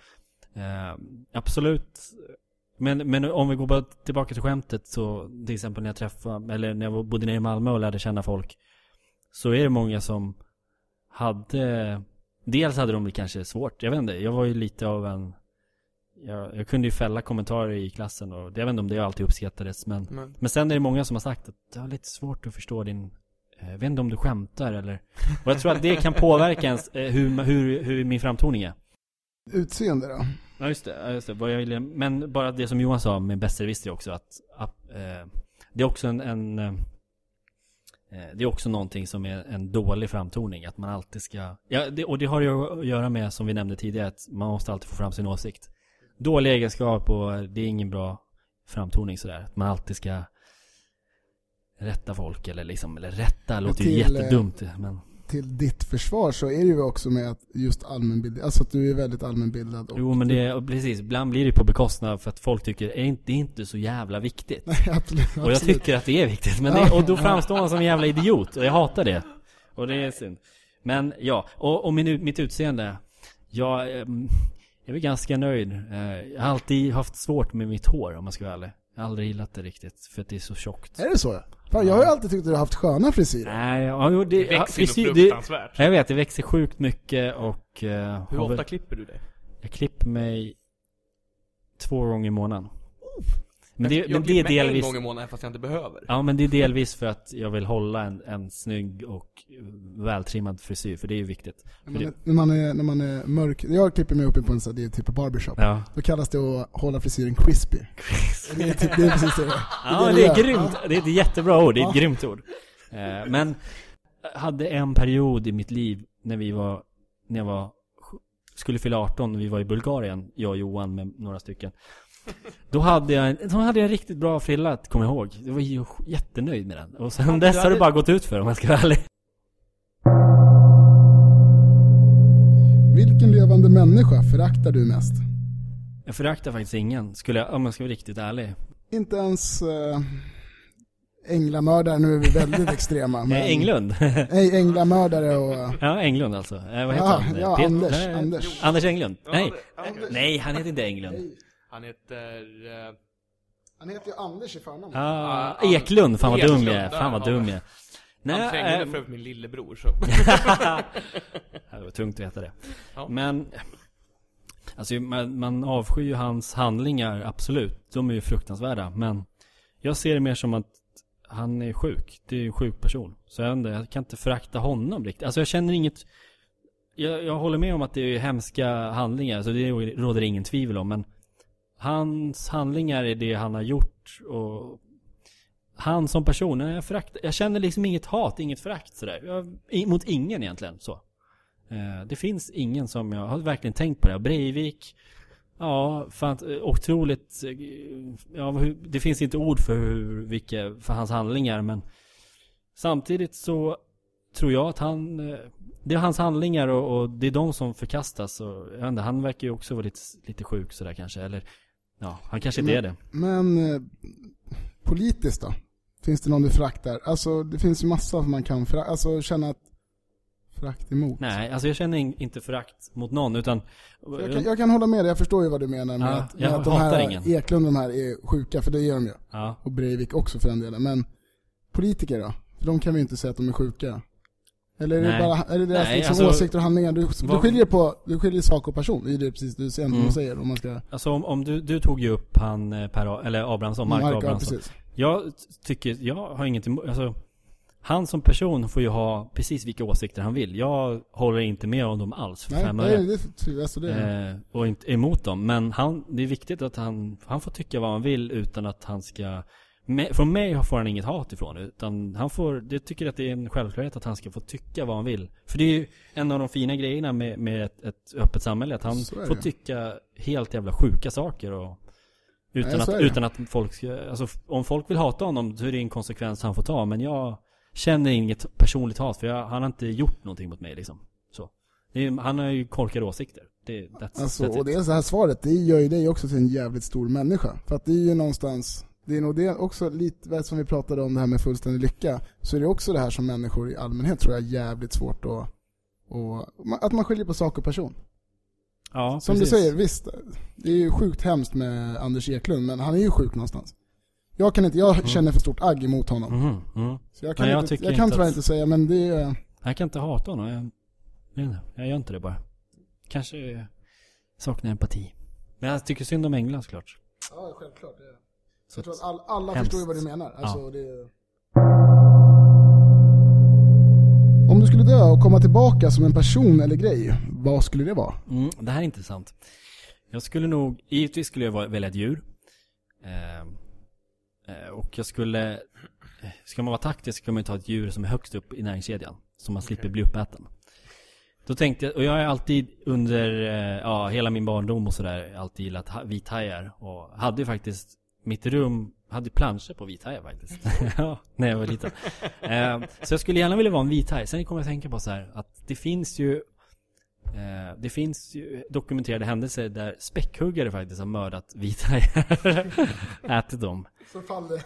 Eh, absolut. Men, men om vi går bara tillbaka till skämtet så till exempel när jag träffade, eller när jag bodde nere i Malmö och lärde känna folk. Så är det många som hade, dels hade de det kanske svårt, jag vet inte, jag var ju lite av en jag, jag kunde ju fälla kommentarer i klassen och jag vet inte om det alltid uppskattades men Men, Men sen är det många som har sagt att det är lite svårt att förstå din eh, Jag vet inte om du skämtar eller Och jag tror att det kan påverka ens, eh, hur, hur, hur min framtoning är Utseende då? Ja just det, just det. Vad jag ville, men bara det som Johan sa med besserwisser också att, att eh, Det är också en, en eh, eh, Det är också någonting som är en dålig framtoning, att man alltid ska ja, det, Och det har ju att göra med, som vi nämnde tidigare, att man måste alltid få fram sin åsikt Dålig egenskap och det är ingen bra framtoning sådär, att man alltid ska Rätta folk eller liksom, eller rätta låter ju till, eh, jättedumt men Till ditt försvar så är det ju också med att just allmänbildad, alltså att du är väldigt allmänbildad. Och Jo men det, är- precis, ibland blir det på bekostnad för att folk tycker, är inte, det är inte så jävla viktigt Nej, absolut. Och jag absolut. tycker att det är viktigt, men det, och då framstår man som en jävla idiot, och jag hatar det Och det är synd Men ja, och, och min, mitt utseende Jag, ehm, jag är ganska nöjd Eh, Jag har alltid haft svårt med mitt hår om man ska vara ärlig Jag har aldrig gillat det riktigt, för att det är så tjockt Är det så? Fan, jag har ju alltid tyckt att du har haft sköna frisyrer. Nej, ja, jo, det, det växer ju frisyr- något det, fruktansvärt. Jag vet, det växer sjukt mycket och eh, Hur ofta väl- klipper du dig? Jag klipper mig Två gånger i månaden Men det, jag men det är delvis en gång i månaden fast jag inte behöver. Ja men det är delvis för att jag vill hålla en, en snygg och vältrimmad frisyr, för det är ju viktigt. När man, är, när, man är, när man är mörk, jag klipper mig uppe på en sån här, det är typ på barbershop. Ja. Då kallas det att hålla frisyren crispy. Det är, typ, det är precis det Ja, det det är grymt. Det är ett jättebra ord. Det är ett Ja. grymt ord. Eh, Men jag hade en period i mitt liv när vi var, när jag var, skulle fylla 18 och vi var i Bulgarien, jag och Johan med några stycken. Då hade jag en, då hade jag en riktigt bra frilla, kommer jag ihåg. Jag var ju jättenöjd med den. Och sen Ja, dess du har det hade- bara gått ut för om jag ska vara ärlig. Vilken levande människa föraktar du mest? Jag föraktar faktiskt ingen, skulle jag, om jag ska vara riktigt ärlig. Inte ens, eh, änglamördare, nu är vi väldigt extrema. Men, Eh, Englund? Nej, änglamördare och... ja, Englund alltså. Eh, vad heter Ja, han? ja Pet- Anders, Anders. Anders Englund? Nej. Anders. nej, han heter inte Englund. Nej, Han heter... eh, Han heter ju Anders i förnamn. Ah, Ja, Eklund, fan vad dum jag är. Eklund, Fan vad där har dum vi. jag är. Nej, Englund är eh, för övrigt min lillebror så. det var tungt att veta det. Ja. Men, alltså man, man avskyr ju hans handlingar, absolut. De är ju fruktansvärda. Men jag ser det mer som att han är sjuk. Det är ju en sjuk person. Så jag, vet inte, jag kan inte förakta honom riktigt. Alltså jag känner inget... Jag, jag håller med om att det är hemska handlingar, så det råder ingen tvivel om. Men hans handlingar är det han har gjort och han som person, nej, jag, förakt, jag känner liksom inget hat, inget förakt sådär. Jag, mot ingen egentligen så. Eh, det finns ingen som jag har verkligen tänkt på det. Breivik, ja, fan, otroligt, eh, ja, det finns inte ord för hur, vilka, för hans handlingar men samtidigt så tror jag att han, eh, det är hans handlingar och, och det är de som förkastas och jag vet inte, han verkar ju också vara lite, lite sjuk sådär kanske, eller ja, han kanske inte är det. Men eh, politiskt då? Finns det någon du föraktar? Alltså det finns ju massa man kan förakta, alltså känna att förakt emot. Nej, alltså jag känner in, inte förakt mot någon utan Jag kan, jag kan hålla med dig, jag förstår ju vad du menar med Ja, att, med att de här ingen. Eklund de här är sjuka, för det gör de ju. Ja, Och Breivik också för den delen. Men politiker då? För de kan vi ju inte säga att de är sjuka. Eller är det bara är det deras Nej, liksom alltså- åsikter och handlingar? Du, du skiljer på, du skiljer sak och person, det är det precis du egentligen Mm. säger om man ska... alltså om, om du, du tog ju upp han eh, Per, eller Abrahamsson, Mark, ja, Abrahamsson. Jag tycker, jag har inget emot, alltså Han som person får ju ha precis vilka åsikter han vill. Jag håller inte med om dem alls för Nej, fem det, det, alltså det, Eh, och inte emot dem. Men han, det är viktigt att han, han får tycka vad han vill utan att han ska med, Från mig får han inget hat ifrån utan han får, jag tycker att det är en självklarhet att han ska få tycka vad han vill. För det är ju en av de fina grejerna med, med ett, ett öppet samhälle, att han det får tycka helt jävla sjuka saker och utan, Nej, att, det. utan att folk ska, alltså om folk vill hata honom så är det en konsekvens han får ta men jag känner inget personligt hat för jag, han har inte gjort någonting mot mig liksom. Så. Det är, han har ju korkade åsikter. Det, that's, Alltså, that's och det är så här svaret, det gör ju dig också till en jävligt stor människa. För att det är ju någonstans, det är nog det också lite, som vi pratade om det här med fullständig lycka, så är det också det här som människor i allmänhet tror jag är jävligt svårt att, och, att man skiljer på sak och person. Ja, Som precis. du säger, visst, det är ju sjukt hemskt med Anders Eklund, men han är ju sjuk någonstans. Jag kan inte, jag känner för stort agg emot honom. Mhm, mhm. Så jag kan, Nej, jag inte, jag kan inte tyvärr att- inte säga, men det är, Jag kan inte hata honom. Jag, jag gör inte det bara. Kanske saknar empati. Men jag tycker synd om England såklart. ja självklart. Det är. Så Jag tror att, all, alla Hemskt. förstår ju vad du menar. Alltså, Ja. det... Om du skulle dö och komma tillbaka som en person eller grej, vad skulle det vara? mm, det här är intressant. Jag skulle nog, givetvis skulle jag välja ett djur. Ehm, eh, och jag skulle, ska man vara taktisk ska man ju ta ett djur som är högst upp i näringskedjan. Så man slipper bli uppäten. Då tänkte jag, och jag har alltid under, eh, ja, hela min barndom och sådär, alltid gillat ha- vithajar. Och hade ju faktiskt, mitt rum hade planscher på vithajar faktiskt. ja, när jag var liten. Eh, så jag skulle gärna vilja vara en vithaj. Sen kom jag att tänka på så här, att det finns ju Eh, det finns ju dokumenterade händelser där späckhuggare faktiskt har mördat vithajar. Ätit dem. Så faller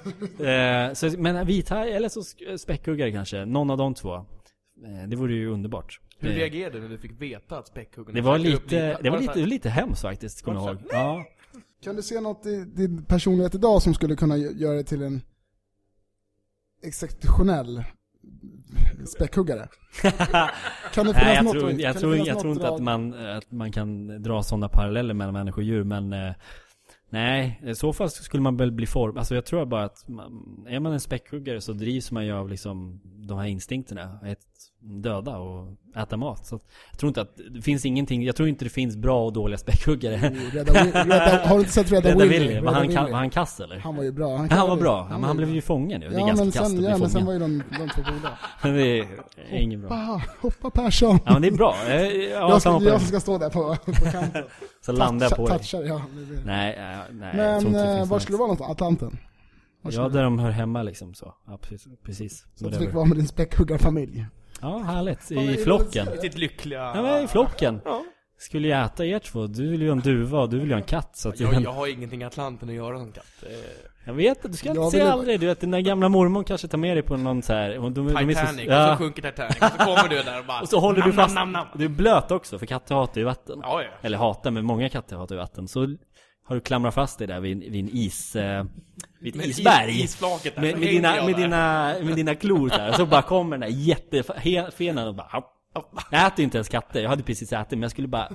Eh, så, men vithaj eller så späckhuggare kanske. Någon av de två. Eh, det vore ju underbart. Hur Eh, reagerade du när du fick veta att späckhuggarna det var lite, det var lite, lite hemskt faktiskt, kommer jag ihåg. Ja. Kan du se något i din personlighet idag som skulle kunna gö- göra dig till en exceptionell späckhuggare? Kan det finnas Nej, jag något? tror, jag tror, jag tror inte att man, att man kan dra sådana paralleller mellan människor och djur, men eh, Nej, i så fall skulle man väl bli form... Alltså jag tror bara att man, Är man en späckhuggare så drivs man ju av liksom De här instinkterna Att döda och äta mat så Jag tror inte att Det finns ingenting Jag tror inte det finns bra och dåliga späckhuggare har du inte sett Rädda Willy? Willy, var han, Willy. var han kass eller? Han var ju bra. Han, han var bra, men han blev ju fången nu. Det är Ja ganska men sen, ja, men sen var ju de, de två goda. Men det är inget bra Hoppa, hoppa Persson! Ja men det är bra, Eh, ja, jag, ska, jag som ska stå där på, på kanten. Så landar jag på dig Touchar, ja. Nej, nej jag Men eh, var skulle du vara någonstans? Atlanten? Ja, där de hör hemma liksom så. Ja, precis. precis. Så du fick vara med din späckhuggarfamilj. Ja, härligt. I flocken. du I ditt lyckliga... Ja, men i flocken. Ja. skulle ju äta er två. Du vill ju ha en duva och du vill ju ha en katt. Så att Jag, jag har ingenting i Atlanten att göra som katt. Eh, Jag vet att du ska Jag inte vill- säga aldrig. Du vet den där gamla mormor kanske tar med dig på någon så här. och de- de är så- Titanic, ja. och så sjunker Titanic, och så kommer du där och bara Och så håller du nam, fast. nam, nam, nam. Du är blöt också, för katter hatar ju vatten. Ja, ja. Eller hatar, men många katter hatar ju vatten. Så har du klamrat fast dig där vid, vid en is... Eh, vid ett isberg. is- isflaket där, med, med, dina, med, där. dina, med dina klor där. Så bara kommer den där jättefenan och bara... hopp, hopp. Jag äter ju inte ens katter. Jag hade precis ätit, men jag skulle bara...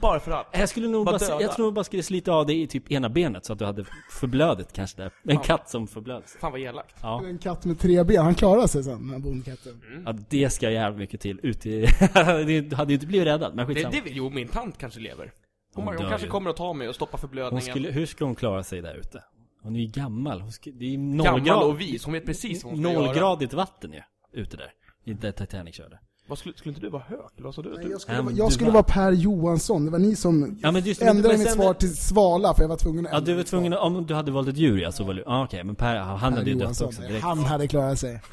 Bara för att. Jag skulle nog Bara bara, jag tror bara skulle slita av det i typ ena benet så att du hade förblödigt kanske där. En katt som förblöds. Fan vad elakt. Ja. En katt med tre ben, han klarar sig sen, den här bondkatten. ja, det ska jävligt mycket till. Ut i... det hade ju inte blivit räddad, men Det, skitsamma. det vill jo, min tant kanske lever. Hon, Hon hon kanske ju. kommer att ta mig och stoppa Hon förblödningen. skulle, hur ska hon klara sig där ute? Hon är ju gammal. Hon ska, det är Gammal nollgrad, och vis, hon vet precis vad hon ska göra. nollgradigt vatten ju. Ute där. I där Titanic körde. Vad skulle, skulle inte du vara hög? Eller vad sa du? Nej, jag skulle, vara, jag skulle var- vara Per Johansson, det var ni som Ja men just ändrade men mitt sen- svar till Svala för jag var tvungen att Ja du var tvungen att, om du hade valt ett djur ja, så var du, ah, okej men Per, han Per hade ju dött också direkt. Han hade klarat sig.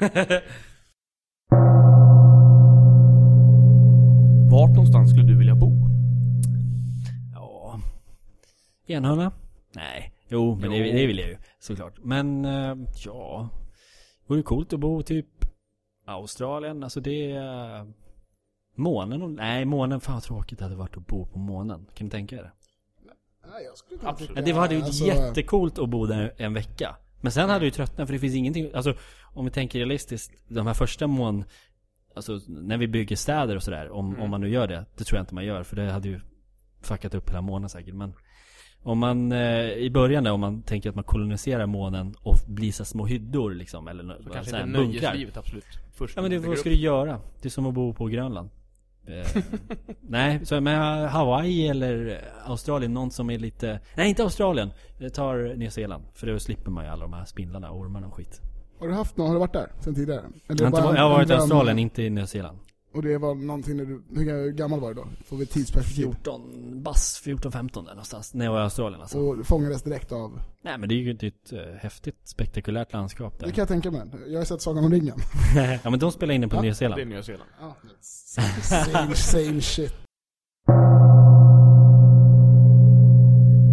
Vart någonstans skulle du vilja bo? Enhörna? Nej. Jo, men Det, Jo. det vill jag ju såklart. Men, eh, ja. Vore coolt att bo typ Australien, alltså det är... Månen och, nej månen, fan vad tråkigt det hade varit att bo på månen. Kan du tänka er det? Nej, jag skulle Absolut. tycka- det hade ju alltså, jättecoolt att bo där en vecka. Men sen hade du ju tröttnat för det finns ingenting, alltså om vi tänker realistiskt, de här första mån, alltså när vi bygger städer och sådär, om, om man nu gör det, det tror jag inte man gör för det hade ju fuckat upp hela månen säkert. Men om man eh, i början där, om man tänker att man koloniserar månen och blir så små hyddor liksom, eller Så bara kanske så här inte nöjeslivet absolut. Först Ja men det, vad upp. ska du göra? Det är som att bo på Grönland. Eh, nej, så men Hawaii eller Australien, någon som är lite... Nej inte Australien! Jag tar Nya Zeeland. För då slipper man ju alla de här spindlarna och ormarna och skit. Har du haft någon, har du varit där sen tidigare? Eller Jag har, inte, bara en- jag har varit i? Australien, inte i Nya Zeeland. Och det var någonting när du, hur gammal var du då? Får vi tidsperspektiv? 14, bass 14-15 där någonstans. När jag var i Australien alltså. Och fångades direkt av, Nej men det är ju ett eh, häftigt, spektakulärt landskap där. det kan jag tänka mig. Jag har sett Sagan om ringen. ja men de spelar in den på Ja, Nya Det är Zeeland. Nya Zeeland. Ja, same, same shit.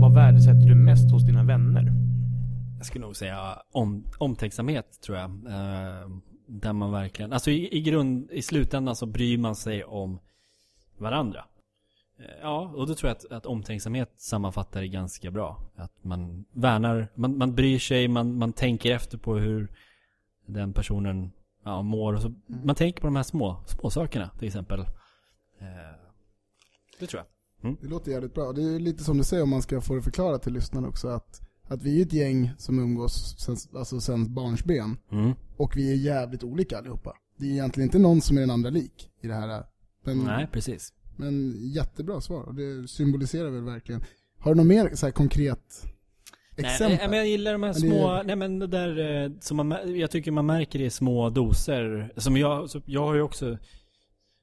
Vad värdesätter du mest hos dina vänner? Jag skulle nog säga om, omtänksamhet tror jag. Eh, där man verkligen, alltså i, i grund, i slutändan så bryr man sig om varandra. Eh, ja, och då tror jag att, att omtänksamhet sammanfattar det ganska bra. Att man värnar, man, man bryr sig, man, man tänker efter på hur den personen ja, mår. Och så, Man tänker på de här små, små sakerna till exempel. Eh, det tror jag. Det låter jävligt bra. Det är lite som du säger om man ska få det förklarat till lyssnarna också att, att vi är ett gäng som umgås sen, alltså sen barnsben. Mm. Och vi är jävligt olika allihopa. Det är egentligen inte någon som är den andra lik i det här. Men, Nej, precis. men jättebra svar. Och det symboliserar väl verkligen. Har du något mer så konkret exempel? Nej, men jag gillar de här det- små, nej men det där eh, som man, jag tycker man märker i små doser. Som jag, jag har ju också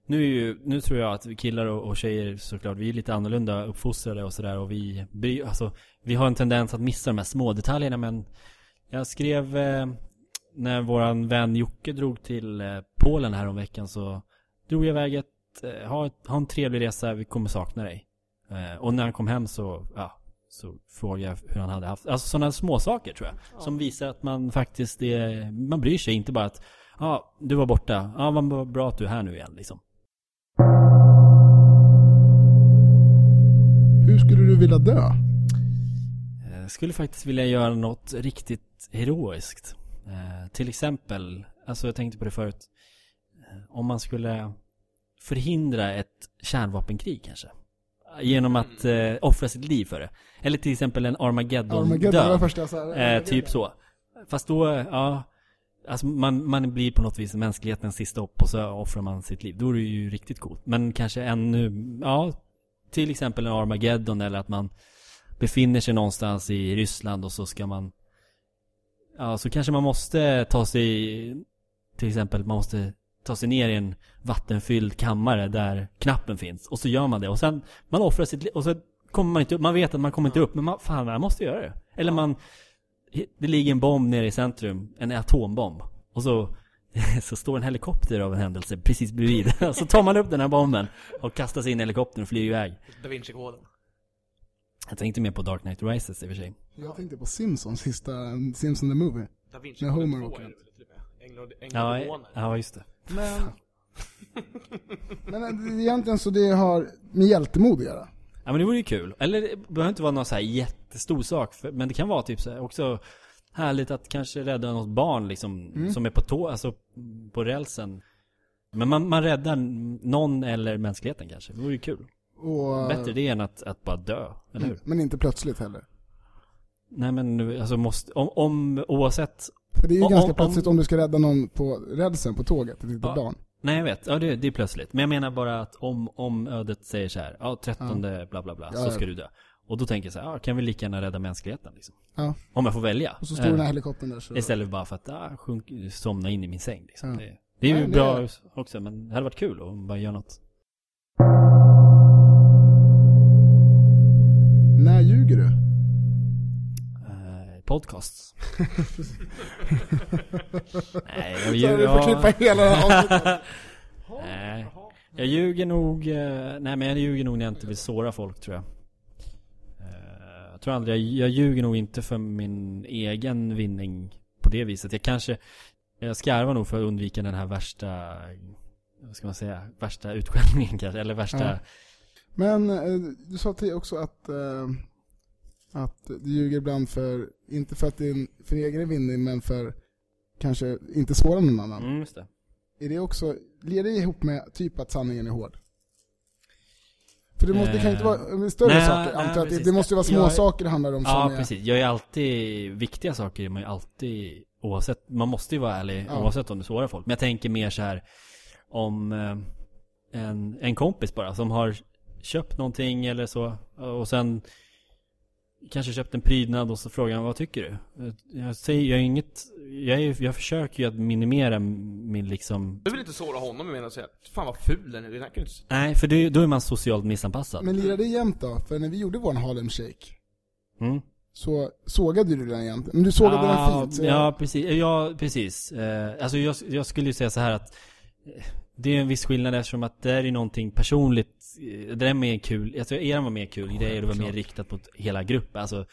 nu, är ju, nu tror jag att killar och, och tjejer såklart, vi är lite annorlunda uppfostrade och sådär och vi, bry- alltså, vi har en tendens att missa de här små detaljerna men Jag skrev eh, när våran vän Jocke drog till eh, Polen här om veckan så drog jag iväg ett, eh, ha, ett, ha en trevlig resa, vi kommer sakna dig. Eh, och när han kom hem så, ja, så frågade jag hur han hade haft, alltså sådana små saker tror jag. Som visar att man faktiskt är, man bryr sig, inte bara att Ja, du var borta. Ja, vad bra att du är här nu igen liksom. Hur skulle du vilja dö? Jag Eh, skulle faktiskt vilja göra något riktigt heroiskt. Eh, till exempel, alltså jag tänkte på det förut. Eh, om man skulle förhindra ett kärnvapenkrig kanske. Genom att eh, offra sitt liv för det. Eller till exempel en Armageddon var Armageddon-död. första jag sa. Eh, typ så. Fast då, ja. Alltså man, man blir på något vis mänsklighetens sista hopp och så offrar man sitt liv. Då är det ju riktigt coolt. Men kanske ännu, ja. Till exempel en Armageddon eller att man befinner sig någonstans i Ryssland och så ska man Ja, så kanske man måste ta sig Till exempel, man måste ta sig ner i en vattenfylld kammare där knappen finns. Och så gör man det. Och sen, man offrar sitt liv. Och så kommer man inte upp. Man vet att man kommer inte upp. Men man, fan, jag måste göra det. Eller man Det ligger en bomb nere i centrum. En atombomb. Och så så står en helikopter av en händelse precis bredvid. så tar man upp den här bomben och kastar sig in i helikoptern och flyger iväg. Da Vinci-koden. Jag tänkte mer på Dark Knight Rises i och för sig. Jag tänkte på Simpsons, sista Simpson the Movie. Da När Vinci-koden Homer 2 åker är det ut. väl till och med. Änglar och- Ja, ja just det. Men... men eh, egentligen så det har med hjältemod att göra. Ja men det vore ju kul. Eller det behöver inte vara någon så här jättestor sak. För, men det kan vara typ så här också härligt att kanske rädda något barn liksom. Mm. Som är på tå, alltså på rälsen. Men man, man räddar någon eller mänskligheten kanske. Det vore ju kul. Och, Bättre det än att, att bara dö. Eller hur? Men inte plötsligt heller. Nej men nu, alltså måste, om, om oavsett. För det är ju Om- ganska om- plötsligt om du ska rädda någon på rälsen på tåget, ett litet Ja. barn. Nej jag vet, ja det, det är plötsligt. Men jag menar bara att om, om ödet säger så här, ja 13 bla bla bla, Ja, så ja. ska du dö. Och då tänker jag så här, ja kan vi lika gärna rädda mänskligheten liksom. Ja. Om jag får välja. Och så står den här helikoptern där så... Istället för bara för att ah, sjunk, somna in i min säng liksom. Ja. Det, det är ju Nej, bra också, men det hade varit kul att bara göra något. När ljuger du? Eh, podcasts. Nej, jag Så ljuger. vi får klippa hela avsnittet. Nej. Jag ljuger nog, eh, nej men jag ljuger nog när jag inte vill såra folk tror jag. Tror aldrig, jag, jag ljuger nog inte för min egen vinning på det viset. Jag kanske, jag skarvar nog för att undvika den här värsta, vad ska man säga, värsta utskällningen kanske, eller värsta Ja. Men eh, du sa till också att, eh, att du ljuger ibland för, inte för att din för egen vinning, men för kanske inte såra någon annan. Mm, just det. Är det också, ger det ihop med typ att sanningen är hård? För det, måste, det kan inte vara större Nej, saker, nej, antar att Det, det måste ju vara små Jag- saker det handlar om som Ja, precis. Jag är alltid, viktiga saker är man ju alltid, oavsett, man måste ju vara ärlig Ja. oavsett om du sårar folk. Men jag tänker mer så här om eh, en, en kompis bara som har köpt någonting eller så och sen kanske köpt en prydnad och så frågar han vad tycker du? Jag säger, jag är inget, jag, är, jag försöker ju att minimera min liksom Du vill inte såra honom med att säga Fan vad ful den är, den här kan inte... Nej, för det, då är man socialt missanpassad. Men lirar det jämt då? För när vi gjorde vår Harlem Shake, Mm. så sågade du den jämt. Men du sågade den fint. Så Ja, precis. Ja, precis. Eh, alltså jag, jag skulle ju säga så här att eh, det är en viss skillnad eftersom att det är ju någonting personligt. Eh, Det är mer kul, alltså eran var mer kul grejer, det var mer riktat mot hela gruppen. Alltså,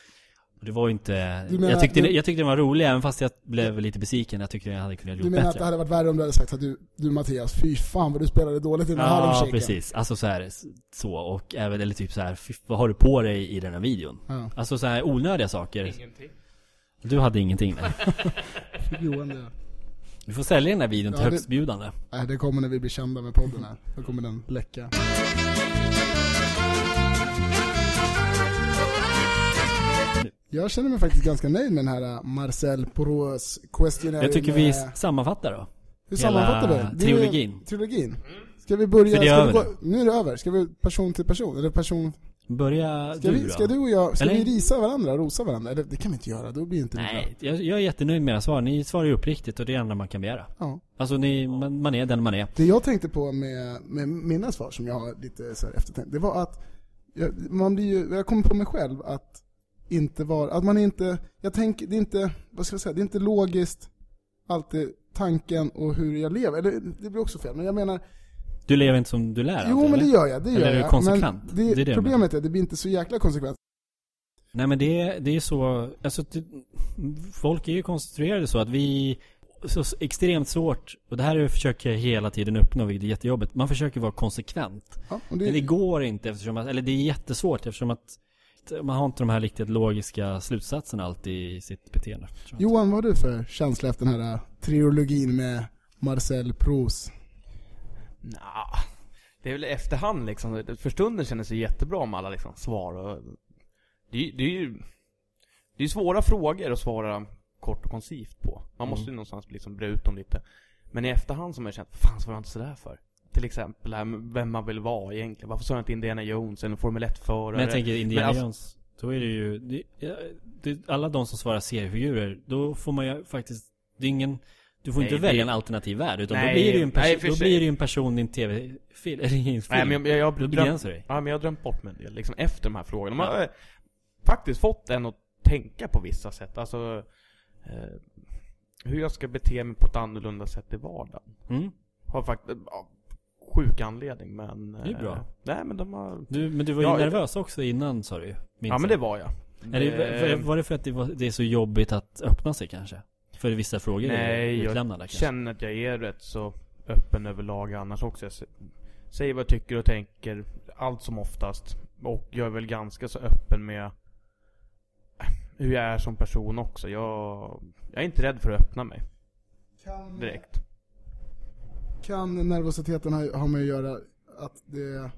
det var ju inte... Du menar- jag, tyckte, du- jag tyckte den var rolig även fast jag blev lite besviken. Jag tyckte jag hade kunnat Du gjort menar att bättre. det hade varit värre om du hade sagt att du, du Mattias, fy fan vad du spelade dåligt i den här Ja, precis. Alltså så här, så. Och även, eller typ så här, "Fy, vad har du på dig i den här videon? Ja. Alltså så här onödiga saker. Ingenting. Du hade ingenting nej. Johan det. Du får sälja den här videon till Ja, det- högstbjudande. Nej, det kommer när vi blir kända med podden här. Då kommer den läcka. Jag känner mig faktiskt ganska nöjd med den här äh, Marcel Poros questionnaire. Jag tycker vi sammanfattar då. Hur sammanfattar vi? Det är- trilogin. Trilogin. Ska vi börja? För det är vi över gå, nu är det över. Ska vi person till person? Eller person... Börja Ska, du vi, ska du och jag, ska Eller? vi risa varandra, rosa varandra? Eller det kan vi inte göra, då blir inte Nej, jag, jag är jättenöjd med era svar. Ni svarar ju uppriktigt och det är det enda man kan begära. Ja. Alltså ni, man, man är den man är. Det jag tänkte på med, med mina svar som jag har lite så här eftertänkt, det var att jag, man blir ju, jag kommer på mig själv att inte vara, att man inte, jag tänker, det är inte, vad ska jag säga, det är inte logiskt alltid tanken och hur jag lever. Eller det blir också fel, men jag menar, Du lever inte som du lär jo alltid, men det eller? gör jag, det Eller gör är du konsekvent? Men det, Det är det problemet är, det blir inte så jäkla konsekvent. Nej men det, det är så, alltså det, folk är ju konstruerade så att vi så extremt svårt, och det här är försöker jag hela tiden uppnå, vilket är jättejobbigt. Man försöker vara konsekvent. Ja, det, Men det går inte eftersom att, eller det är jättesvårt eftersom att man har inte de här riktigt logiska slutsatserna alltid i sitt beteende. Johan, vad har du för känsla efter den här äh, trilogin med Marcel Proust? Nja, det är väl efterhand liksom. För stunden kändes det jättebra om alla liksom svar och... Det, är- det är ju... Det är svåra frågor att svara kort och koncist på. Man måste ju någonstans liksom bre ut dem lite. Men i efterhand så har man känt, fan svarade jag inte sådär för? Till exempel det här med vem man vill vara egentligen. Varför sa jag inte Indiana Jones eller Formel 1-förare? Men jag tänker Indiana alltså- Jones, då är det ju, det, det, alla de som svarar seriefigurer, då får man ju faktiskt, det är ingen, du får Nej, inte det- välja en alternativ värld, utan Nej, då blir det ju en nej, person, för då sig. blir det ju en person i en tv-film, eller i en film. Nej men jag, jag, jag, dröm, dig. ja, men jag har drömt bort mig en del, liksom efter de här frågorna. Man har eh, faktiskt fått en att tänka på vissa sätt. Alltså, eh, hur jag ska bete mig på ett annorlunda sätt i vardagen. Mm. Har faktiskt, ja, sjuk anledning men... Det är bra. eh, Nej men de har... Du, men du var ju Ja, nervös också innan sa du ju. Ja men det var jag. Det, Eh, var, var det för att det, var, det är så jobbigt att öppna sig kanske? För vissa frågor är Nej, jag utlämnade kanske? känner att jag är rätt så öppen överlag annars också. Jag sä- säger vad jag tycker och tänker, allt som oftast. Och jag är väl ganska så öppen med hur jag är som person också. Jag, jag är inte rädd för att öppna mig Kan, direkt. kan nervositeten ha, ha med att göra att det,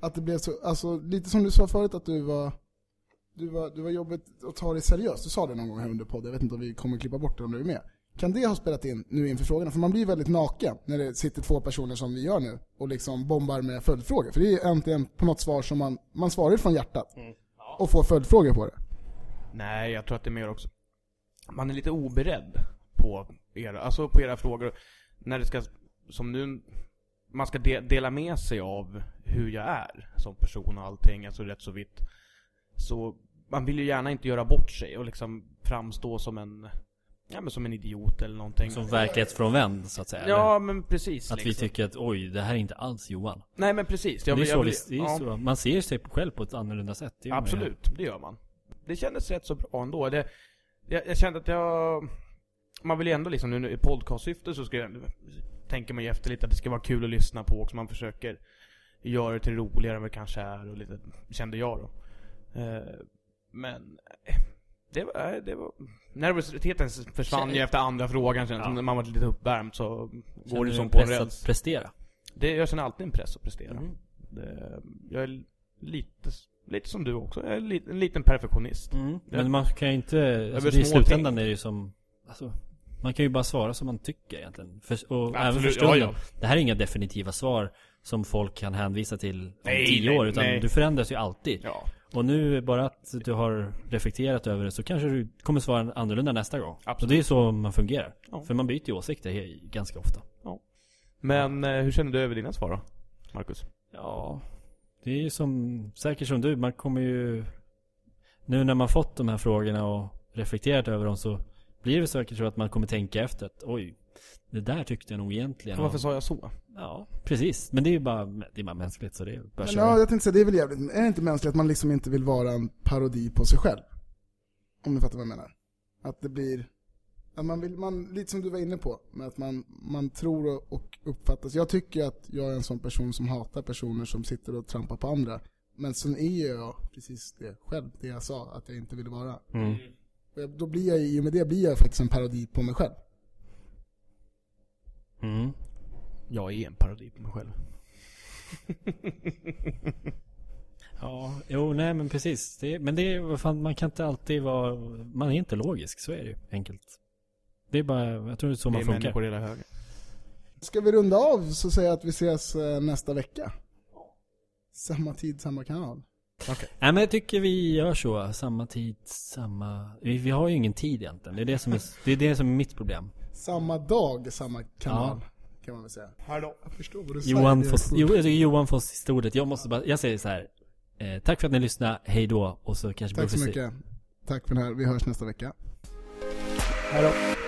att det blev så, alltså lite som du sa förut att du var, du var, du var jobbigt att ta det seriöst. Du sa det någon gång här under podden, jag vet inte om vi kommer klippa bort det om du är med. Kan det ha spelat in nu inför frågorna? För man blir väldigt naken när det sitter två personer som vi gör nu och liksom bombar med följdfrågor. För det är äntligen på något svar som man, man svarar från hjärtat. Och får följdfrågor på det. Nej, jag tror att det är mer också Man är lite oberedd på era, alltså på era frågor När det ska, som nu Man ska de, dela med sig av hur jag är som person och allting, alltså rätt så vitt Så man vill ju gärna inte göra bort sig och liksom framstå som en Ja men som en idiot eller någonting Som verklighetsfrånvänd så att säga? Ja men precis eller? Att liksom. vi tycker att oj, det här är inte alls Johan. Nej men precis det är jag, så, jag, det är ja. så. Man ser sig själv på ett annorlunda sätt. det man ju. Absolut, det gör man. Det kändes rätt så bra ändå. Det, jag, jag kände att jag... Man vill ju ändå liksom, nu i podcastsyfte så ska jag tänka mig efter lite att det ska vara kul att lyssna på också. Man försöker göra det till roligare än vad det kanske är och lite, kände jag då. Eh, men... eh, Det var, eh, det var... Nervositeten försvann ju Känner- efter andra frågan sen. Ja. När man var lite uppvärmd så går Känner det du som på en räls. att prestera? Det, jag känner alltid en press att prestera. Mm. Det, jag är lite, lite som du också. Jag är en liten perfektionist. Mm. Ja. Men man kan ju inte, alltså det i slutändan ting. är det ju som, alltså, man kan ju bara svara som man tycker egentligen. För, och även för stunden. ja, Det här är inga definitiva svar som folk kan hänvisa till om Nej, tio nej, år. Utan nej. du förändras ju alltid. Ja, Och nu, bara att du har reflekterat över det så kanske du kommer svara annorlunda nästa gång. Absolut. Och det är så man fungerar. Ja. För man byter ju åsikter ganska ofta. Men eh, hur känner du över dina svar då? Marcus? Ja, det är ju som, säkert som du, man kommer ju Nu när man fått de här frågorna och reflekterat över dem så Blir det säkert så att man kommer tänka efter att oj Det där tyckte jag nog egentligen Varför om- sa jag så? Ja, precis. Men det är ju bara, det är bara mänskligt så det är bara Men ja, jag tänkte säga, det är väl jävligt, är det inte mänskligt att man liksom inte vill vara en parodi på sig själv? Om du fattar vad jag menar. Att det blir, att man vill, man, lite som du var inne på, med att man, man tror och- och uppfattas. Jag tycker att jag är en sån person som hatar personer som sitter och trampar på andra. Men sen är jag precis det själv, det jag sa att jag inte ville vara. Mm. Och då blir jag, i och med det blir jag faktiskt en parodi på mig själv. Mm. Jag är en parodi på mig själv. Ja, jo nej men precis. Det, men det är, fan, man kan inte alltid vara, man är inte logisk, så är det ju enkelt. Det är bara, jag tror det är så Det man är funkar. människor i hela högen. Ska vi runda av så säger jag att vi ses eh, nästa vecka. Samma tid, samma kanal. Nej men jag tycker vi gör så, samma tid, samma... Vi, vi har ju ingen tid egentligen. Det är det som är, det är, det som är mitt problem. Samma dag, samma kanal. Kan man väl säga. Hallå. Jag förstår vad du Johan säger. får, jo, jag tycker Johan får sista ordet. Jag måste bara, jag säger så här. Eh, tack för att ni lyssnade, hej då. Och så kanske Tack så mycket. Tack för den här. Vi hörs nästa vecka. Hej då.